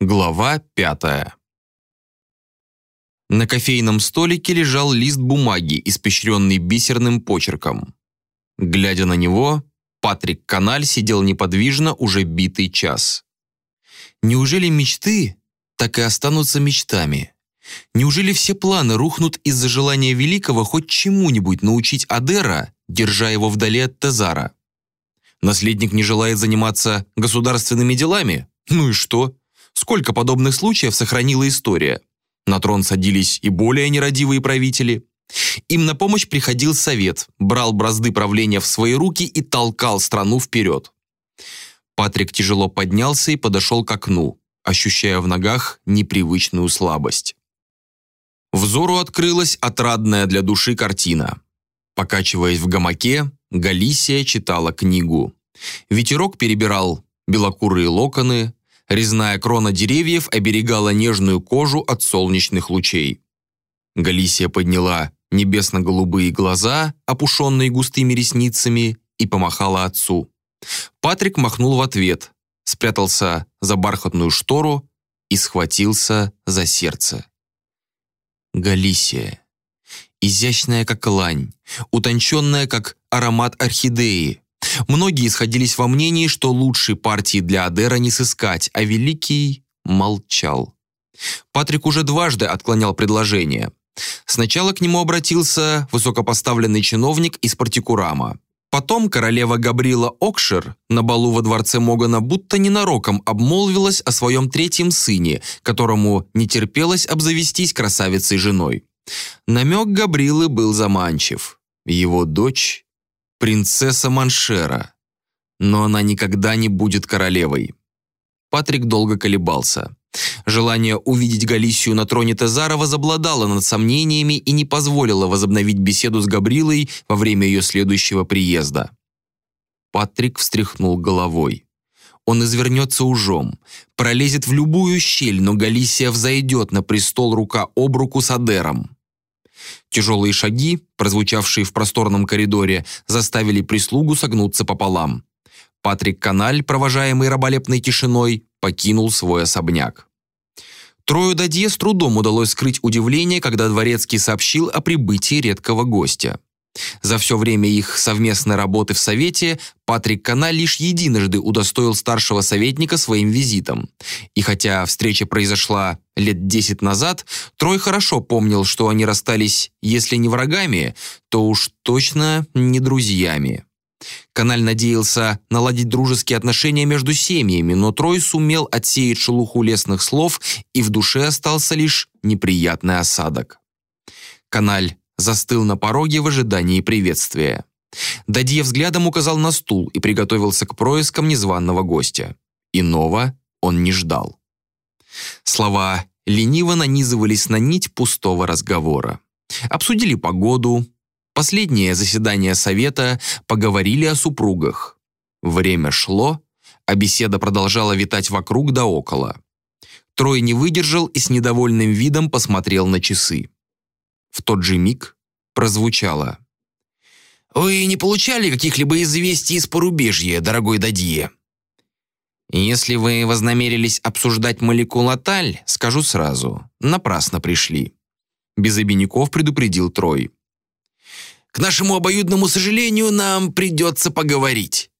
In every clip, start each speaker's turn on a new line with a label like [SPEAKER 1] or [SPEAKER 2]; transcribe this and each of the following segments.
[SPEAKER 1] Глава пятая. На кофейном столике лежал лист бумаги, испещренный бисерным почерком. Глядя на него, Патрик Каналь сидел неподвижно уже битый час. Неужели мечты так и останутся мечтами? Неужели все планы рухнут из-за желания Великого хоть чему-нибудь научить Адера, держа его вдали от Тезара? Наследник не желает заниматься государственными делами? Ну и что? Сколько подобных случаев сохранила история? На трон садились и более нерадивые правители. Им на помощь приходил совет, брал бразды правления в свои руки и толкал страну вперед. Патрик тяжело поднялся и подошел к окну, ощущая в ногах непривычную слабость. Взору открылась отрадная для души картина. Покачиваясь в гамаке, Галисия читала книгу. Ветерок перебирал белокурые локоны, Резная крона деревьев оберегала нежную кожу от солнечных лучей. Галисия подняла небесно-голубые глаза, опушенные густыми ресницами, и помахала отцу. Патрик махнул в ответ, спрятался за бархатную штору и схватился за сердце. Галисия. Изящная, как лань, утонченная, как аромат орхидеи, Многие сходились во мнении, что лучшей партии для Адера не сыскать, а Великий молчал. Патрик уже дважды отклонял предложение. Сначала к нему обратился высокопоставленный чиновник из Партикурама. Потом королева Габрила Окшер на балу во дворце Могана будто ненароком обмолвилась о своем третьем сыне, которому не терпелось обзавестись красавицей женой. Намек Габрилы был заманчив. Его дочь принцесса Маншера. Но она никогда не будет королевой. Патрик долго колебался. Желание увидеть Галисию на троне Тезара возобладало над сомнениями и не позволило возобновить беседу с Габрилой во время ее следующего приезда. Патрик встряхнул головой. Он извернется ужом, пролезет в любую щель, но Галисия взойдет на престол рука об руку с Адером. Тяжелые шаги, прозвучавшие в просторном коридоре, заставили прислугу согнуться пополам. Патрик Каналь, провожаемый раболепной тишиной, покинул свой особняк. Трою Дадье с трудом удалось скрыть удивление, когда дворецкий сообщил о прибытии редкого гостя. За все время их совместной работы в Совете Патрик Кана лишь единожды удостоил старшего советника своим визитом. И хотя встреча произошла лет десять назад, Трой хорошо помнил, что они расстались, если не врагами, то уж точно не друзьями. Каналь надеялся наладить дружеские отношения между семьями, но Трой сумел отсеять шелуху лесных слов, и в душе остался лишь неприятный осадок. Каналь застыл на пороге в ожидании приветствия. Дадье взглядом указал на стул и приготовился к проискам незваного гостя. Иного он не ждал. Слова лениво нанизывались на нить пустого разговора. Обсудили погоду, последнее заседание совета, поговорили о супругах. Время шло, а беседа продолжала витать вокруг да около. Трой не выдержал и с недовольным видом посмотрел на часы. В тот же миг прозвучало. «Вы не получали каких-либо известий из порубежья, дорогой Дадье?» «Если вы вознамерились обсуждать молекулаталь, скажу сразу, напрасно пришли». Без обиняков предупредил Трой.
[SPEAKER 2] «К нашему обоюдному сожалению, нам придется поговорить»,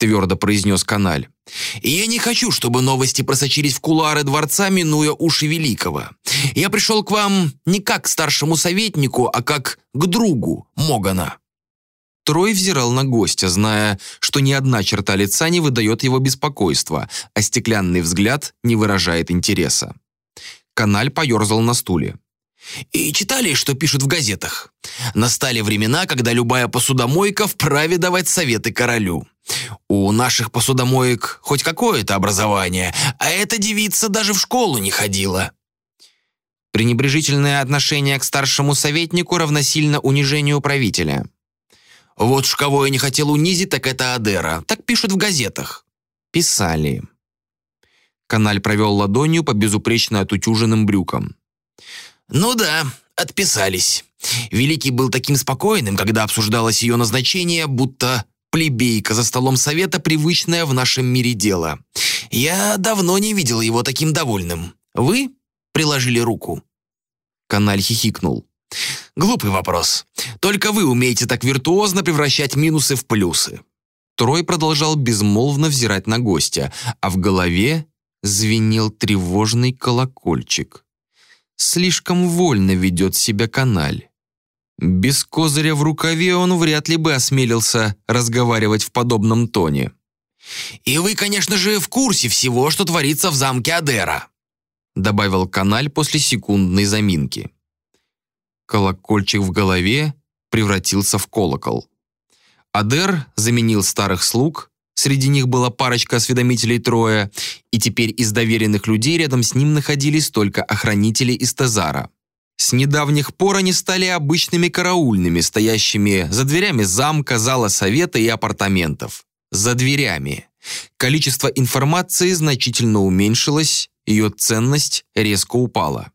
[SPEAKER 2] твердо произнес Каналь. И я не хочу, чтобы новости просочились в кулуары дворца, минуя уши Великого. Я пришел к вам не как к старшему советнику, а как к другу Могана».
[SPEAKER 1] Трой взирал на гостя, зная, что ни одна черта лица не выдает его беспокойства, а стеклянный взгляд не выражает интереса. Каналь поерзал на стуле.
[SPEAKER 2] И читали, что пишут в газетах. Настали времена, когда любая посудомойка вправе давать советы королю. У наших посудомоек хоть какое-то образование, а эта девица даже в школу не ходила.
[SPEAKER 1] Пренебрежительное отношение к старшему советнику равносильно унижению правителя.
[SPEAKER 2] Вот уж кого я не хотел унизить, так это Адера. Так пишут в газетах.
[SPEAKER 1] Писали. Каналь провел ладонью по безупречно отутюженным брюкам.
[SPEAKER 2] Ну да, отписались. Великий был таким спокойным, когда обсуждалось ее назначение, будто плебейка за столом совета привычное в нашем мире дело. Я давно не видел его таким довольным. Вы приложили руку?»
[SPEAKER 1] Каналь хихикнул.
[SPEAKER 2] «Глупый вопрос. Только вы умеете так виртуозно превращать минусы в плюсы».
[SPEAKER 1] Трой продолжал безмолвно взирать на гостя, а в голове звенел тревожный колокольчик. Слишком вольно ведет себя каналь. Без козыря в рукаве он вряд ли бы осмелился разговаривать в подобном тоне.
[SPEAKER 2] «И вы, конечно же, в курсе всего, что творится в замке Адера»,
[SPEAKER 1] добавил каналь после секундной заминки. Колокольчик в голове превратился в колокол. Адер заменил старых слуг, среди них была парочка осведомителей трое, и теперь из доверенных людей рядом с ним находились только охранители из Тезара. С недавних пор они стали обычными караульными, стоящими за дверями замка, зала совета и апартаментов. За дверями. Количество информации значительно уменьшилось, ее ценность резко упала.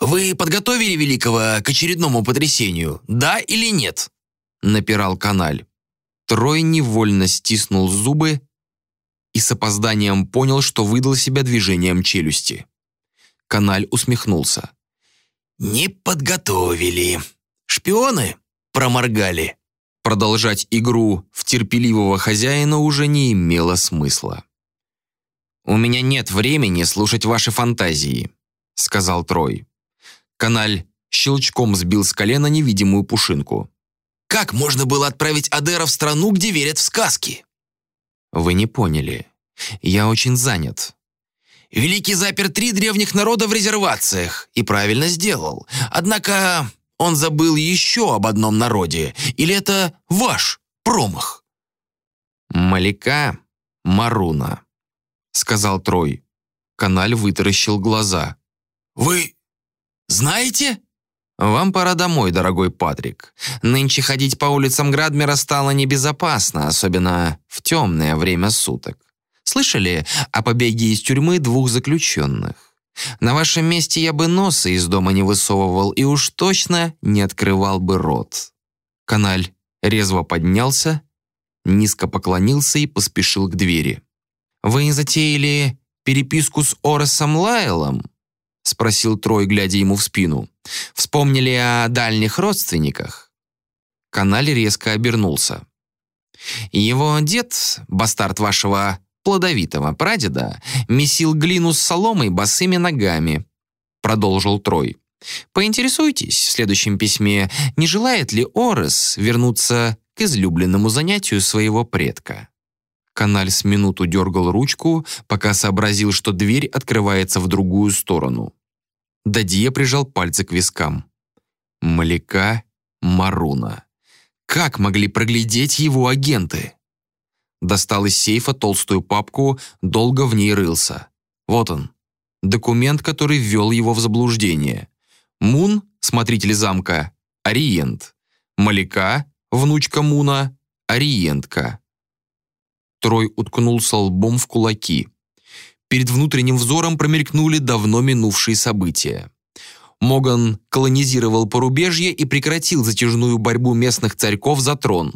[SPEAKER 2] «Вы подготовили Великого к очередному потрясению, да или нет?»
[SPEAKER 1] напирал Каналь. Трой невольно стиснул зубы и с опозданием понял, что выдал себя движением челюсти. Каналь усмехнулся.
[SPEAKER 2] «Не подготовили. Шпионы проморгали».
[SPEAKER 1] Продолжать игру в терпеливого хозяина уже не имело смысла. «У меня нет времени слушать ваши фантазии», — сказал Трой. Каналь щелчком сбил с колена невидимую пушинку.
[SPEAKER 2] «Как можно было отправить Адера в страну, где верят в сказки?»
[SPEAKER 1] «Вы не поняли. Я очень занят.
[SPEAKER 2] Великий запер три древних народа в резервациях и правильно сделал. Однако он забыл еще об одном народе. Или это ваш промах?
[SPEAKER 1] Малика Маруна, сказал Трой. Каналь вытаращил глаза.
[SPEAKER 2] Вы знаете?
[SPEAKER 1] «Вам пора домой, дорогой Патрик. Нынче ходить по улицам Градмера стало небезопасно, особенно в темное время суток. Слышали о побеге из тюрьмы двух заключенных? На вашем месте я бы носа из дома не высовывал и уж точно не открывал бы рот». Каналь резво поднялся, низко поклонился и поспешил к двери. «Вы не затеяли переписку с Оросом Лайлом?» — спросил Трой, глядя ему в спину. «Вспомнили о дальних родственниках?» Каналь резко обернулся. «Его дед, бастард вашего плодовитого прадеда месил глину с соломой босыми ногами», продолжил Трой. «Поинтересуйтесь в следующем письме, не желает ли Орес вернуться к излюбленному занятию своего предка». Каналь с минуту дергал ручку, пока сообразил, что дверь открывается в другую сторону. Дадье прижал пальцы к вискам. Маляка Маруна. Как могли проглядеть его агенты? Достал из сейфа толстую папку, долго в ней рылся. Вот он. Документ, который ввел его в заблуждение. Мун, смотритель замка, Ориент. Маляка, внучка Муна, Ориентка. Трой уткнулся лбом в кулаки. Перед внутренним взором промелькнули давно минувшие события. Моган колонизировал порубежье и прекратил затяжную борьбу местных царьков за трон.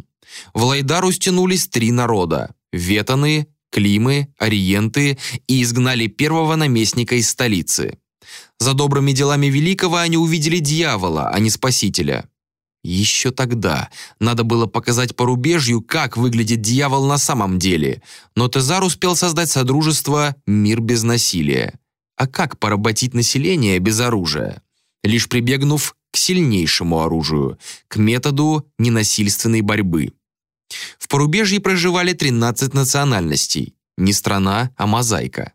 [SPEAKER 1] В Лайдару стянулись три народа – Ветаны, Климы, Ориенты и изгнали первого наместника из столицы. За добрыми делами Великого они увидели дьявола, а не спасителя. Еще тогда надо было показать порубежью, как выглядит дьявол на самом деле, но Тезар успел создать содружество «Мир без насилия». А как поработить население без оружия? Лишь прибегнув к сильнейшему оружию, к методу ненасильственной борьбы. В порубежье проживали 13 национальностей. Не страна, а мозаика.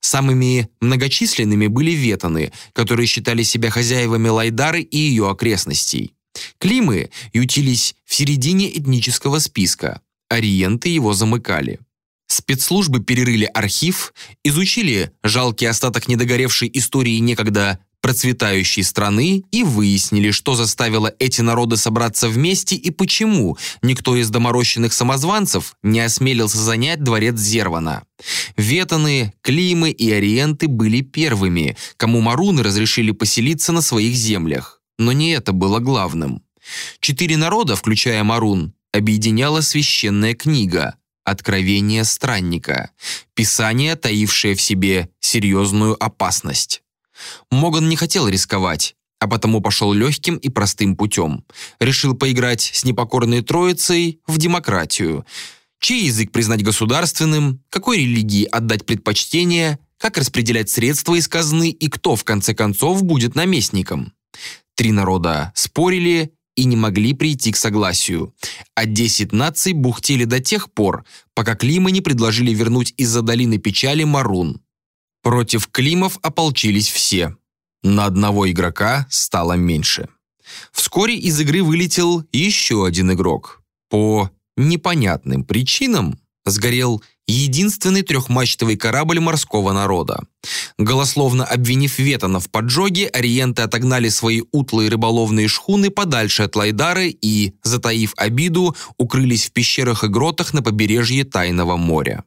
[SPEAKER 1] Самыми многочисленными были ветаны, которые считали себя хозяевами Лайдары и ее окрестностей. Климы ютились в середине этнического списка, ориенты его замыкали. Спецслужбы перерыли архив, изучили жалкий остаток недогоревшей истории некогда процветающей страны и выяснили, что заставило эти народы собраться вместе и почему никто из доморощенных самозванцев не осмелился занять дворец Зервана. Ветаны, Климы и Ориенты были первыми, кому маруны разрешили поселиться на своих землях. Но не это было главным. Четыре народа, включая Марун, объединяла священная книга Откровение странника. Писание, таившее в себе серьезную опасность. Моган не хотел рисковать, а потому пошел легким и простым путем. Решил поиграть с непокорной троицей в демократию. Чей язык признать государственным, какой религии отдать предпочтение, как распределять средства из казны и кто, в конце концов, будет наместником. Три народа спорили, и не могли прийти к согласию, а 10 наций бухтели до тех пор, пока Климы не предложили вернуть из-за долины печали Марун. Против Климов ополчились все. На одного игрока стало меньше. Вскоре из игры вылетел еще один игрок. По непонятным причинам сгорел единственный трехмачтовый корабль морского народа. Голословно обвинив Ветана в поджоге, ориенты отогнали свои утлые рыболовные шхуны подальше от Лайдары и, затаив обиду, укрылись в пещерах и гротах на побережье Тайного моря.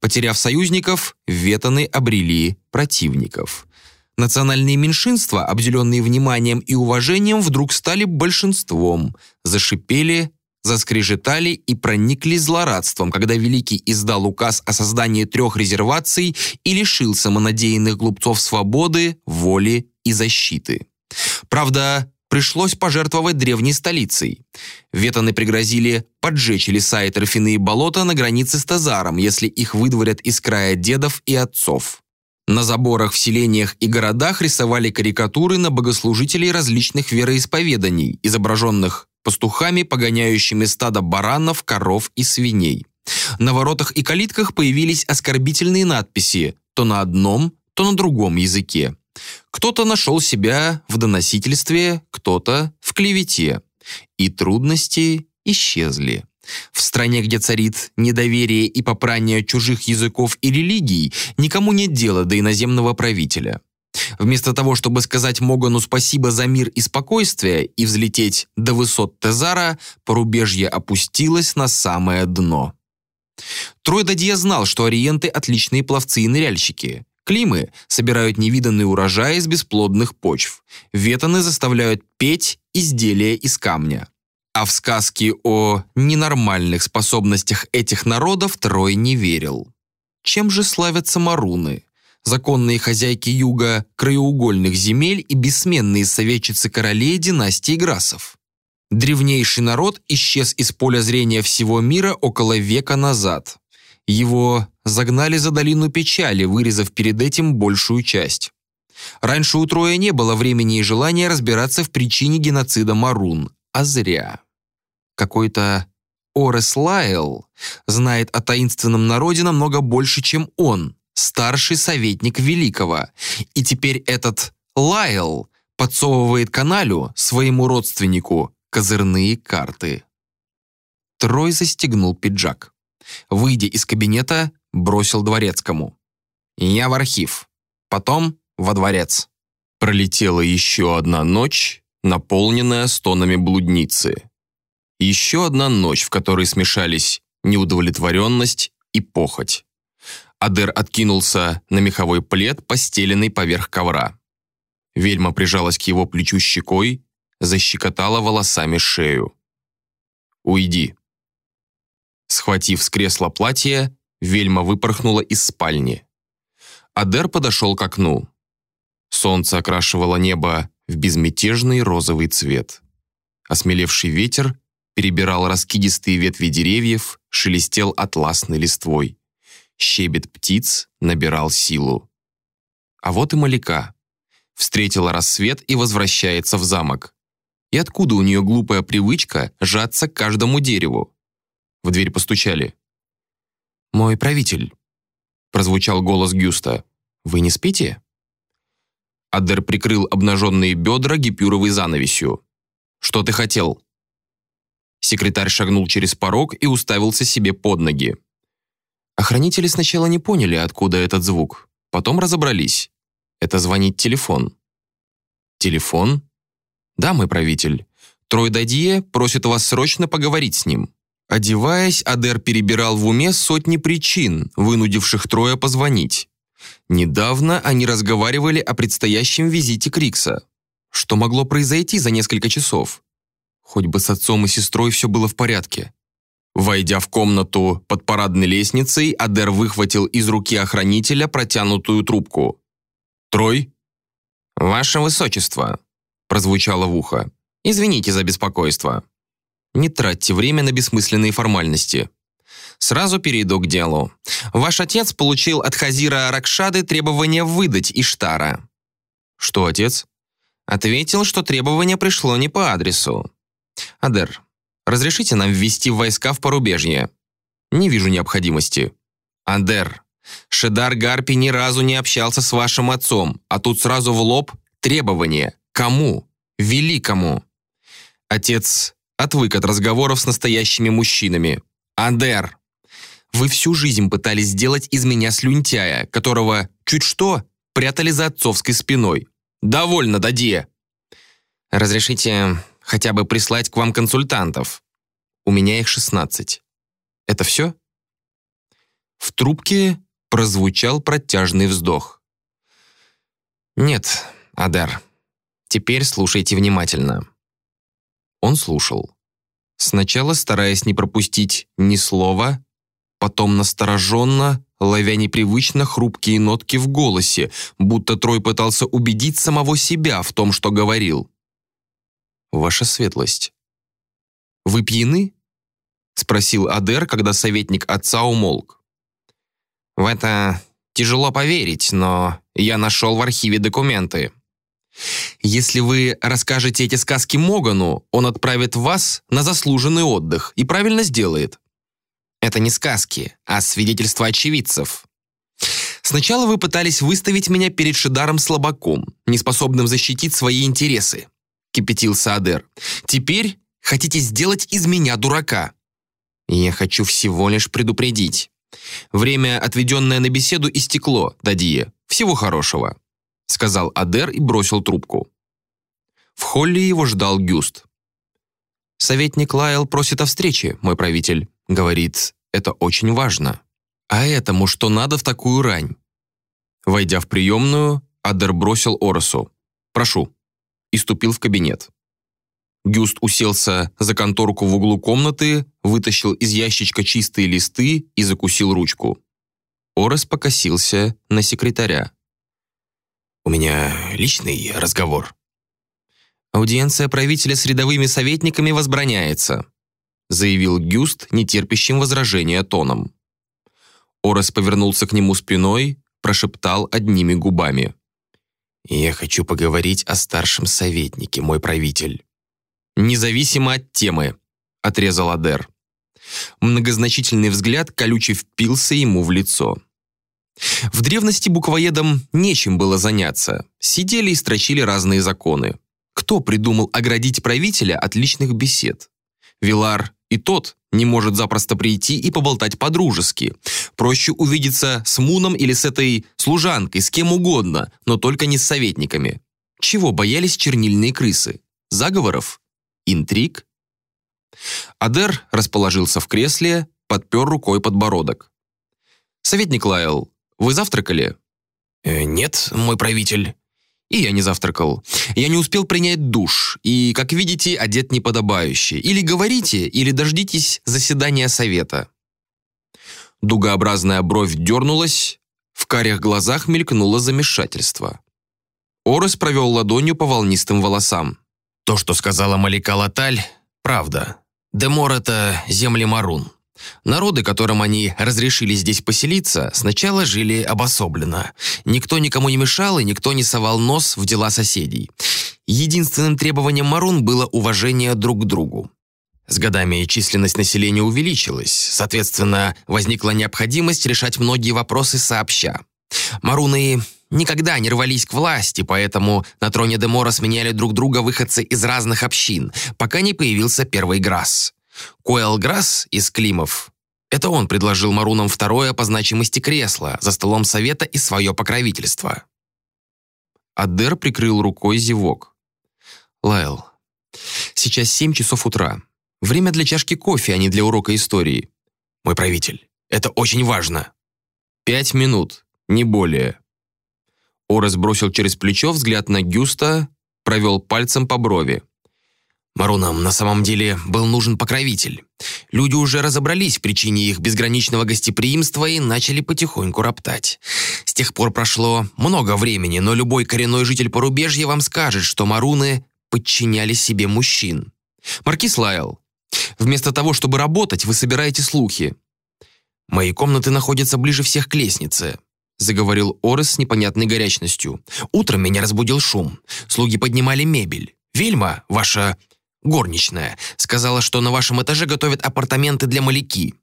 [SPEAKER 1] Потеряв союзников, Ветаны обрели противников. Национальные меньшинства, обделенные вниманием и уважением, вдруг стали большинством, зашипели, заскрежетали и проникли злорадством, когда Великий издал указ о создании трех резерваций и лишил самонадеянных глупцов свободы, воли и защиты. Правда, пришлось пожертвовать древней столицей. Ветаны пригрозили поджечь леса и торфяные болота на границе с Тазаром, если их выдворят из края дедов и отцов. На заборах в селениях и городах рисовали карикатуры на богослужителей различных вероисповеданий, изображенных пастухами, погоняющими стадо баранов, коров и свиней. На воротах и калитках появились оскорбительные надписи то на одном, то на другом языке. Кто-то нашел себя в доносительстве, кто-то в клевете. И трудности исчезли. В стране, где царит недоверие и попрание чужих языков и религий, никому нет дела до иноземного правителя. Вместо того, чтобы сказать Могану спасибо за мир и спокойствие и взлететь до высот Тезара, порубежье опустилось на самое дно. Трой Дадье знал, что ориенты – отличные пловцы и ныряльщики. Климы собирают невиданный урожай из бесплодных почв. Ветаны заставляют петь изделия из камня. А в сказки о ненормальных способностях этих народов Трой не верил. Чем же славятся маруны? законные хозяйки юга краеугольных земель и бессменные советчицы королей династии Грасов. Древнейший народ исчез из поля зрения всего мира около века назад. Его загнали за долину печали, вырезав перед этим большую часть. Раньше у Троя не было времени и желания разбираться в причине геноцида Марун, а зря. Какой-то Орес Лайл знает о таинственном народе намного больше, чем он старший советник Великого. И теперь этот Лайл подсовывает каналю, своему родственнику, козырные карты. Трой застегнул пиджак. Выйдя из кабинета, бросил дворецкому. «Я в архив. Потом во дворец». Пролетела еще одна ночь, наполненная стонами блудницы. Еще одна ночь, в которой смешались неудовлетворенность и похоть. Адер откинулся на меховой плед, постеленный поверх ковра. Вельма прижалась к его плечу щекой, защекотала волосами шею. «Уйди». Схватив с кресла платье, Вельма выпорхнула из спальни. Адер подошел к окну. Солнце окрашивало небо в безмятежный розовый цвет. Осмелевший ветер перебирал раскидистые ветви деревьев, шелестел атласной листвой. Щебет птиц набирал силу. А вот и Маляка. Встретила рассвет и возвращается в замок. И откуда у нее глупая привычка жаться к каждому дереву? В дверь постучали. «Мой правитель», — прозвучал голос Гюста. «Вы не спите?» Адер прикрыл обнаженные бедра гипюровой занавесью. «Что ты хотел?» Секретарь шагнул через порог и уставился себе под ноги. Охранители сначала не поняли, откуда этот звук. Потом разобрались. Это звонит телефон. Телефон? Да, мой правитель. Трой Дадье просит вас срочно поговорить с ним. Одеваясь, Адер перебирал в уме сотни причин, вынудивших Троя позвонить. Недавно они разговаривали о предстоящем визите Крикса. Что могло произойти за несколько часов? Хоть бы с отцом и сестрой все было в порядке. Войдя в комнату под парадной лестницей, Адер выхватил из руки охранителя протянутую трубку. «Трой?» «Ваше Высочество», – прозвучало в ухо. «Извините за беспокойство». «Не тратьте время на бессмысленные формальности». Сразу перейду к делу. Ваш отец получил от Хазира Ракшады требование выдать Иштара. Что отец? Ответил, что требование пришло не по адресу. Адер, разрешите нам ввести войска в порубежье? Не вижу необходимости. Адер, Шедар Гарпи ни разу не общался с вашим отцом, а тут сразу в лоб требование. Кому? Великому. Отец отвык от разговоров с настоящими мужчинами. Адер, вы всю жизнь пытались сделать из меня слюнтяя, которого, чуть что, прятали за отцовской спиной. Довольно, Дадье. Разрешите хотя бы прислать к вам консультантов. У меня их 16. Это все? В трубке прозвучал протяжный вздох. Нет, Адар, теперь слушайте внимательно. Он слушал. Сначала стараясь не пропустить ни слова, потом настороженно, ловя непривычно хрупкие нотки в голосе, будто Трой пытался убедить самого себя в том, что говорил. «Ваша светлость». «Вы пьяны?» — спросил Адер, когда советник отца умолк. «В это тяжело поверить, но я нашел в архиве документы». «Если вы расскажете эти сказки Могану, он отправит вас на заслуженный отдых и правильно сделает. Это не сказки, а свидетельства очевидцев. Сначала вы пытались выставить меня перед Шидаром слабаком, неспособным защитить свои интересы, кипятился Адер. Теперь хотите сделать из меня дурака. Я хочу всего лишь предупредить. Время, отведенное на беседу, истекло, Дадие. Всего хорошего, сказал Адер и бросил трубку. В холле его ждал Гюст. Советник Лайл просит о встрече, мой правитель. Говорит, это очень важно. А этому что надо в такую рань? Войдя в приемную, Адер бросил Оросу. «Прошу». И ступил в кабинет. Гюст уселся за конторку в углу комнаты, вытащил из ящичка чистые листы и закусил ручку. Орос покосился на секретаря. «У меня личный разговор». «Аудиенция правителя с рядовыми советниками возбраняется», заявил Гюст нетерпящим возражения тоном. Орес повернулся к нему спиной, прошептал одними губами. «Я хочу поговорить о старшем советнике, мой правитель». «Независимо от темы», — отрезал Адер. Многозначительный взгляд колюче впился ему в лицо. В древности буквоедам нечем было заняться. Сидели и строчили разные законы. Кто придумал оградить правителя от личных бесед? Вилар и тот не может запросто прийти и поболтать по-дружески. Проще увидеться с Муном или с этой служанкой, с кем угодно, но только не с советниками. Чего боялись чернильные крысы? Заговоров? Интриг? Адер расположился в кресле, подпер рукой подбородок. «Советник Лайл, вы завтракали?»
[SPEAKER 2] «Э, «Нет, мой правитель».
[SPEAKER 1] И я не завтракал. Я не успел принять душ, и, как видите, одет неподобающе. Или говорите, или дождитесь заседания совета. Дугообразная бровь дернулась, в карих глазах мелькнуло замешательство. Орес провел ладонью по волнистым волосам.
[SPEAKER 2] «То, что сказала Малика Латаль, правда. Демор — это земли Марун. Народы, которым они разрешили здесь поселиться, сначала жили обособленно. Никто никому не мешал, и никто не совал нос в дела соседей. Единственным требованием Марун было уважение друг к другу. С годами численность населения увеличилась, соответственно, возникла необходимость решать многие вопросы сообща. Маруны никогда не рвались к власти, поэтому на троне Демора сменяли друг друга выходцы из разных общин, пока не появился первый Грасс. Коэлграсс из Климов. Это он предложил Марунам второе по значимости кресло за столом совета и свое покровительство.
[SPEAKER 1] Адер прикрыл рукой зевок. «Лайл, сейчас семь часов утра. Время для чашки кофе, а не для урока истории.
[SPEAKER 2] Мой правитель, это очень важно».
[SPEAKER 1] «Пять минут, не более». Орес бросил через плечо взгляд на Гюста, провел пальцем по брови.
[SPEAKER 2] Марунам на самом деле был нужен покровитель. Люди уже разобрались в причине их безграничного гостеприимства и начали потихоньку роптать. С тех пор прошло много времени, но любой коренной житель порубежья вам скажет, что маруны подчиняли себе мужчин.
[SPEAKER 1] Маркис Лайл, вместо того, чтобы работать, вы собираете слухи.
[SPEAKER 2] Мои комнаты находятся ближе всех к лестнице заговорил Орес с непонятной горячностью. «Утром меня разбудил шум. Слуги поднимали мебель. Вельма, ваша горничная, сказала, что на вашем этаже готовят апартаменты для маляки».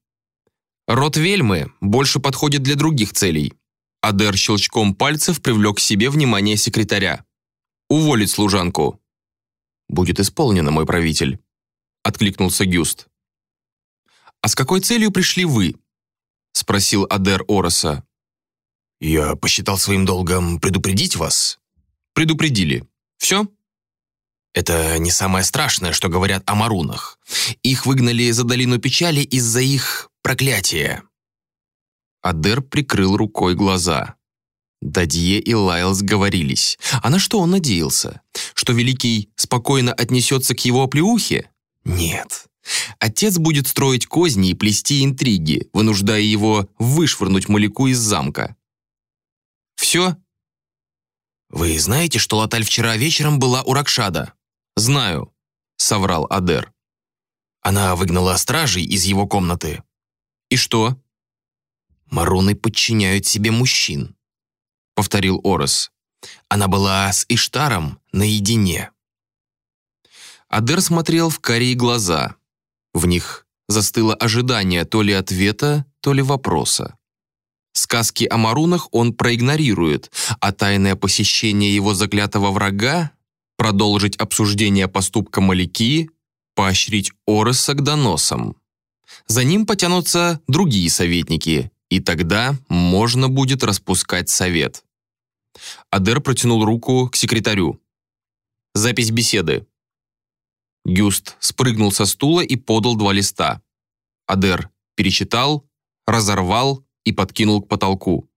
[SPEAKER 1] «Род Вельмы больше подходит для других целей». Адер щелчком пальцев привлек к себе внимание секретаря. «Уволить служанку».
[SPEAKER 2] «Будет исполнено, мой правитель», — откликнулся Гюст.
[SPEAKER 1] «А с какой целью пришли вы?» — спросил Адер Ороса.
[SPEAKER 2] «Я посчитал своим долгом предупредить вас».
[SPEAKER 1] «Предупредили. Все?»
[SPEAKER 2] Это не самое страшное, что говорят о марунах. Их выгнали за долину печали из-за их проклятия.
[SPEAKER 1] Адер прикрыл рукой глаза. Дадье и Лайл сговорились. А на что он надеялся? Что Великий спокойно отнесется к его оплеухе? Нет. Отец будет строить козни и плести интриги, вынуждая его вышвырнуть Маляку из замка. Все?
[SPEAKER 2] Вы знаете, что Латаль вчера вечером была у Ракшада?
[SPEAKER 1] Знаю, соврал Адер.
[SPEAKER 2] Она выгнала стражей из его комнаты.
[SPEAKER 1] И что?
[SPEAKER 2] Маруны подчиняют себе мужчин, повторил Орос. Она была с Иштаром наедине.
[SPEAKER 1] Адер смотрел в карие глаза. В них застыло ожидание то ли ответа, то ли вопроса. Сказки о марунах он проигнорирует, а тайное посещение его заклятого врага, продолжить обсуждение поступка Маляки, поощрить Ороса к доносам. За ним потянутся другие советники, и тогда можно будет распускать совет. Адер протянул руку к секретарю. Запись беседы. Гюст спрыгнул со стула и подал два листа. Адер перечитал, разорвал и подкинул к потолку.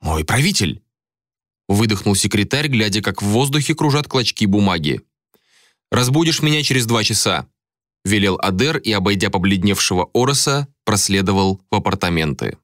[SPEAKER 2] «Мой правитель!»
[SPEAKER 1] Выдохнул секретарь, глядя, как в воздухе кружат клочки бумаги. «Разбудишь меня через два часа», — велел Адер и, обойдя побледневшего Ороса, проследовал в апартаменты.